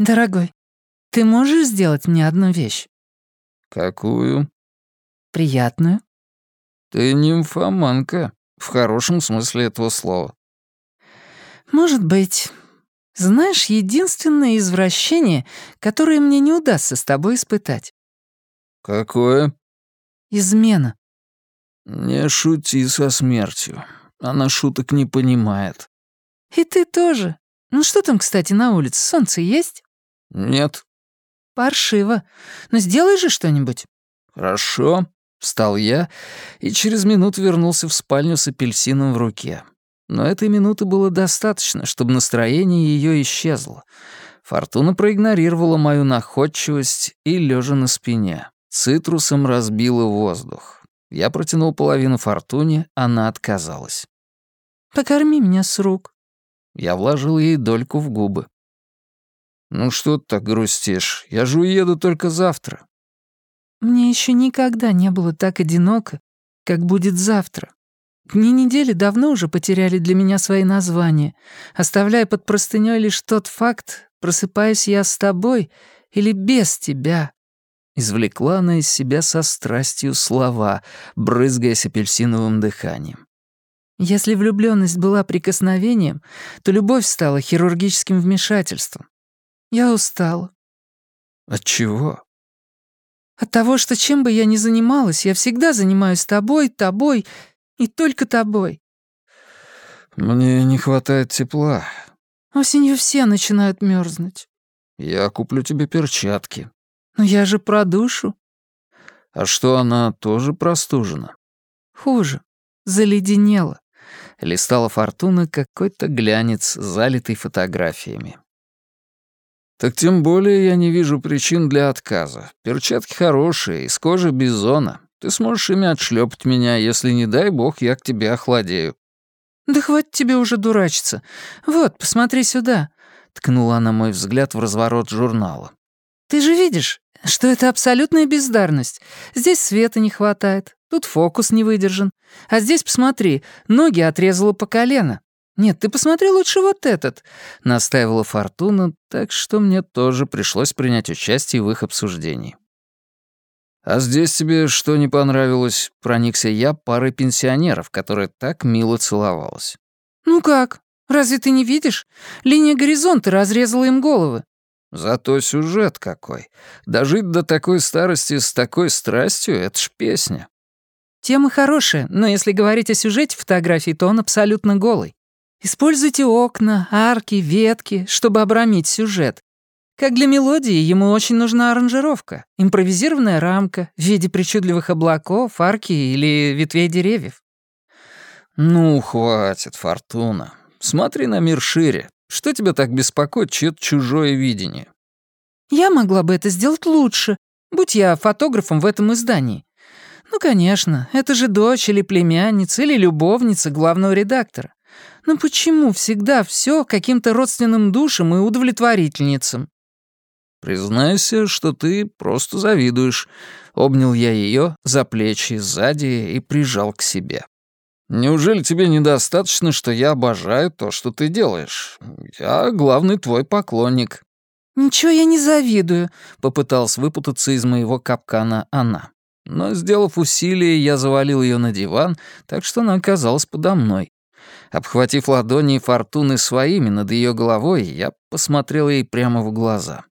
«Дорогой, ты можешь сделать мне одну вещь?» «Какую?» «Приятную». «Ты нимфоманка, в хорошем смысле этого слова». «Может быть. Знаешь, единственное извращение, которое мне не удастся с тобой испытать». «Какое?» «Измена». «Не шути со смертью. Она шуток не понимает». «И ты тоже. Ну что там, кстати, на улице? Солнце есть?» «Нет». «Паршиво. Но сделай же что-нибудь». «Хорошо», — встал я и через минуту вернулся в спальню с апельсином в руке. Но этой минуты было достаточно, чтобы настроение ее исчезло. Фортуна проигнорировала мою находчивость и, лежа на спине, цитрусом разбила воздух. Я протянул половину Фортуне, она отказалась. «Покорми меня с рук». Я вложил ей дольку в губы. «Ну что ты так грустишь? Я же уеду только завтра». «Мне еще никогда не было так одиноко, как будет завтра. Дни недели давно уже потеряли для меня свои названия, оставляя под простыней лишь тот факт, просыпаюсь я с тобой или без тебя». Извлекла она из себя со страстью слова, брызгаясь апельсиновым дыханием. Если влюбленность была прикосновением, то любовь стала хирургическим вмешательством. Я устала. От чего? От того, что чем бы я ни занималась, я всегда занимаюсь тобой, тобой и только тобой. Мне не хватает тепла. Осенью все начинают мерзнуть. Я куплю тебе перчатки. Но я же про душу. А что, она тоже простужена? Хуже. Заледенела. Листала Фортуна какой-то глянец, залитый фотографиями. Так тем более я не вижу причин для отказа. Перчатки хорошие, из кожи бизона. Ты сможешь ими отшлепать меня, если, не дай бог, я к тебе охладею». «Да хватит тебе уже дурачиться. Вот, посмотри сюда», — ткнула она мой взгляд в разворот журнала. «Ты же видишь, что это абсолютная бездарность. Здесь света не хватает, тут фокус не выдержан. А здесь, посмотри, ноги отрезала по колено. «Нет, ты посмотри лучше вот этот», — настаивала Фортуна, так что мне тоже пришлось принять участие в их обсуждении. «А здесь тебе что не понравилось?» — проникся я парой пенсионеров, которая так мило целовалась. «Ну как? Разве ты не видишь? Линия горизонта разрезала им головы». «Зато сюжет какой. Дожить до такой старости с такой страстью — это ж песня». Тема хорошая, но если говорить о сюжете фотографии, то он абсолютно голый. Используйте окна, арки, ветки, чтобы обрамить сюжет. Как для мелодии, ему очень нужна аранжировка, импровизированная рамка в виде причудливых облаков, арки или ветвей деревьев. «Ну, хватит, Фортуна. Смотри на мир шире. Что тебя так беспокоит чьё-то чужое видение?» «Я могла бы это сделать лучше, будь я фотографом в этом издании. Ну, конечно, это же дочь или племянница или любовница главного редактора. Но почему всегда все каким-то родственным душам и удовлетворительницам? «Признайся, что ты просто завидуешь», — обнял я ее за плечи сзади и прижал к себе. «Неужели тебе недостаточно, что я обожаю то, что ты делаешь? Я главный твой поклонник». «Ничего я не завидую», — попыталась выпутаться из моего капкана она. Но, сделав усилие, я завалил ее на диван, так что она оказалась подо мной. Обхватив ладони Фортуны своими над ее головой, я посмотрел ей прямо в глаза.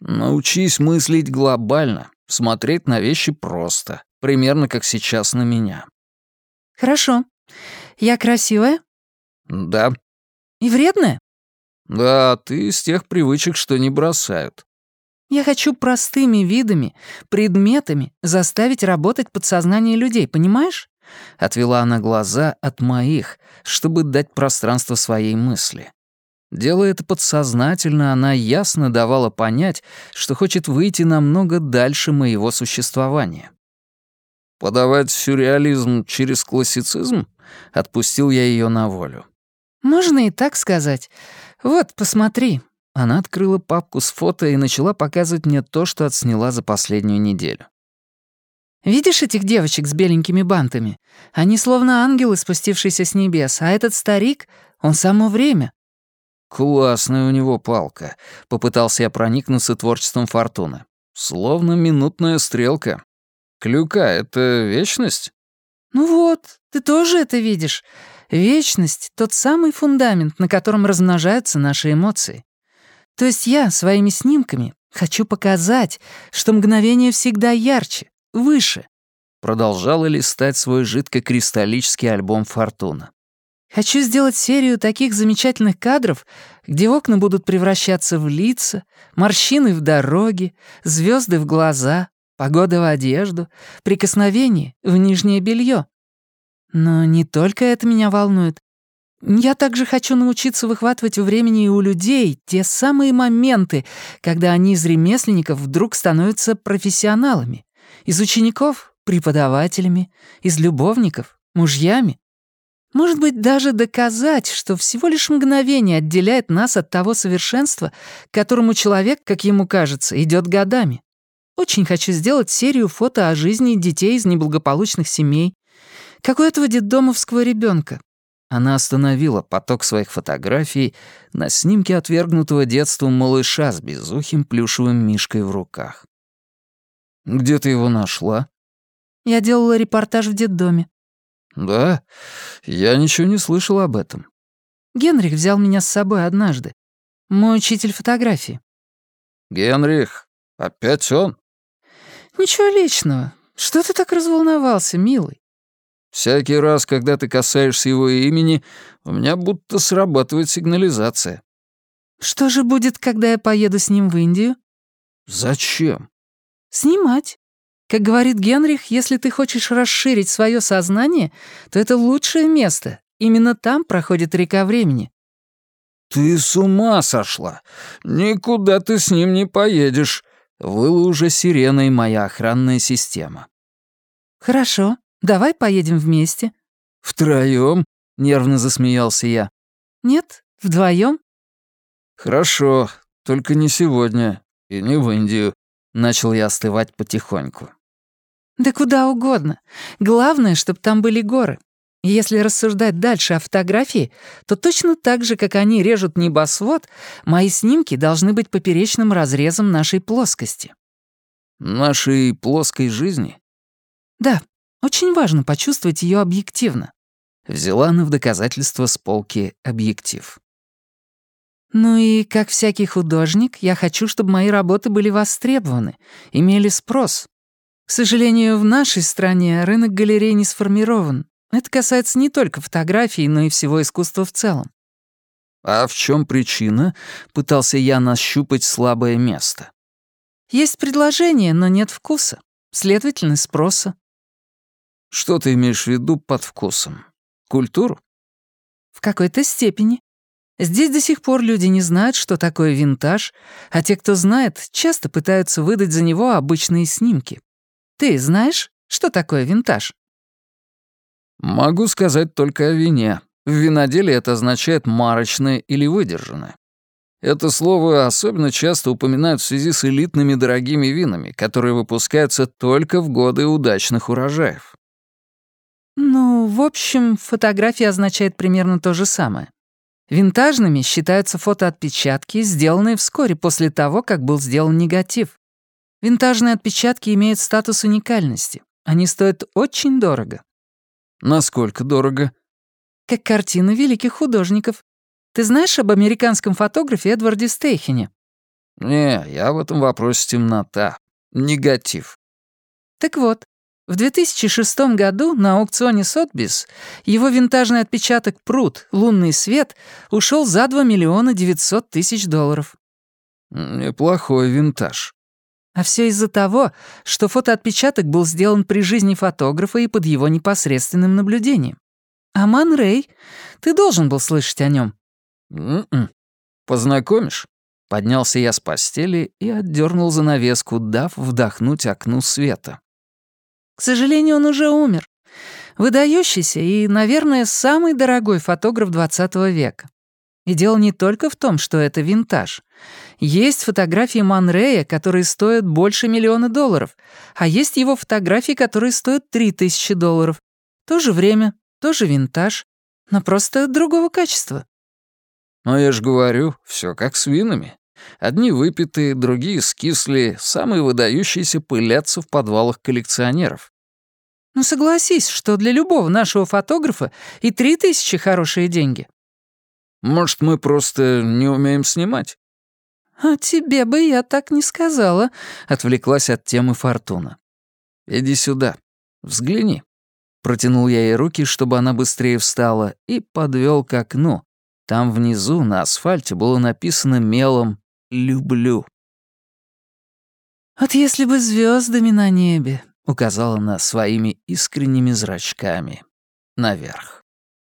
«Научись мыслить глобально, смотреть на вещи просто, примерно как сейчас на меня». «Хорошо. Я красивая?» «Да». «И вредная?» «Да, ты из тех привычек, что не бросают». «Я хочу простыми видами, предметами заставить работать подсознание людей, понимаешь?» Отвела она глаза от моих, чтобы дать пространство своей мысли. Делая это подсознательно, она ясно давала понять, что хочет выйти намного дальше моего существования. «Подавать сюрреализм через классицизм?» — отпустил я ее на волю. «Можно и так сказать. Вот, посмотри». Она открыла папку с фото и начала показывать мне то, что отсняла за последнюю неделю. Видишь этих девочек с беленькими бантами? Они словно ангелы, спустившиеся с небес, а этот старик, он само время». «Классная у него палка», — попытался я проникнуться творчеством Фортуны. «Словно минутная стрелка. Клюка — это вечность?» «Ну вот, ты тоже это видишь. Вечность — тот самый фундамент, на котором размножаются наши эмоции. То есть я своими снимками хочу показать, что мгновение всегда ярче, выше». Продолжала листать свой жидкокристаллический альбом «Фортуна». Хочу сделать серию таких замечательных кадров, где окна будут превращаться в лица, морщины в дороге, звезды в глаза, погода в одежду, прикосновение в нижнее белье. Но не только это меня волнует. Я также хочу научиться выхватывать у времени и у людей те самые моменты, когда они из ремесленников вдруг становятся профессионалами, из учеников — преподавателями, из любовников — мужьями. Может быть, даже доказать, что всего лишь мгновение отделяет нас от того совершенства, к которому человек, как ему кажется, идет годами. Очень хочу сделать серию фото о жизни детей из неблагополучных семей, как у этого детдомовского ребенка. Она остановила поток своих фотографий на снимке отвергнутого детством малыша с безухим плюшевым мишкой в руках. «Где ты его нашла?» «Я делала репортаж в детдоме. «Да? Я ничего не слышал об этом». Генрих взял меня с собой однажды. Мой учитель фотографии. «Генрих? Опять он?» «Ничего личного. Что ты так разволновался, милый?» «Всякий раз, когда ты касаешься его имени, у меня будто срабатывает сигнализация». «Что же будет, когда я поеду с ним в Индию?» «Зачем?» «Снимать. Как говорит Генрих, если ты хочешь расширить свое сознание, то это лучшее место. Именно там проходит река времени. «Ты с ума сошла! Никуда ты с ним не поедешь!» Выла уже сиреной моя охранная система. «Хорошо, давай поедем вместе». «Втроём?» — нервно засмеялся я. «Нет, вдвоем». «Хорошо, только не сегодня и не в Индию. Начал я остывать потихоньку. «Да куда угодно. Главное, чтобы там были горы. Если рассуждать дальше о фотографии, то точно так же, как они режут небосвод, мои снимки должны быть поперечным разрезом нашей плоскости». «Нашей плоской жизни?» «Да, очень важно почувствовать ее объективно». Взяла она в доказательство с полки объектив. Ну и, как всякий художник, я хочу, чтобы мои работы были востребованы, имели спрос. К сожалению, в нашей стране рынок галерей не сформирован. Это касается не только фотографий, но и всего искусства в целом. «А в чем причина?» — пытался я нащупать слабое место. «Есть предложение, но нет вкуса. Следовательно, спроса». «Что ты имеешь в виду под вкусом? Культуру?» «В какой-то степени. Здесь до сих пор люди не знают, что такое винтаж, а те, кто знает, часто пытаются выдать за него обычные снимки. Ты знаешь, что такое винтаж? Могу сказать только о вине. В виноделии это означает марочное или выдержанное. Это слово особенно часто упоминают в связи с элитными дорогими винами, которые выпускаются только в годы удачных урожаев. Ну, в общем, фотография означает примерно то же самое. Винтажными считаются фотоотпечатки, сделанные вскоре после того, как был сделан негатив. Винтажные отпечатки имеют статус уникальности. Они стоят очень дорого. Насколько дорого? Как картины великих художников. Ты знаешь об американском фотографе Эдварде Стейхене? Не, я в этом вопросе темнота. Негатив. Так вот, в 2006 году на аукционе Сотбис его винтажный отпечаток «Пруд. Лунный свет» ушел за 2 миллиона 900 тысяч долларов. Неплохой винтаж. А все из-за того, что фотоотпечаток был сделан при жизни фотографа и под его непосредственным наблюдением. А Ман Рэй, ты должен был слышать о нем. М-м. Познакомишь? Поднялся я с постели и отдернул занавеску, дав вдохнуть окну света. К сожалению, он уже умер. Выдающийся и, наверное, самый дорогой фотограф 20 века. И дело не только в том, что это винтаж. Есть фотографии Манрея, которые стоят больше миллиона долларов, а есть его фотографии, которые стоят 3000 долларов. То же время, тоже винтаж, но просто другого качества. Но я же говорю, все как с винами. Одни выпитые, другие скисли, самые выдающиеся пылятся в подвалах коллекционеров. Ну согласись, что для любого нашего фотографа и три тысячи хорошие деньги. Может, мы просто не умеем снимать? «А тебе бы я так не сказала», — отвлеклась от темы Фортуна. «Иди сюда, взгляни». Протянул я ей руки, чтобы она быстрее встала, и подвел к окну. Там внизу на асфальте было написано мелом «Люблю». «Вот если бы звездами на небе», — указала она своими искренними зрачками наверх.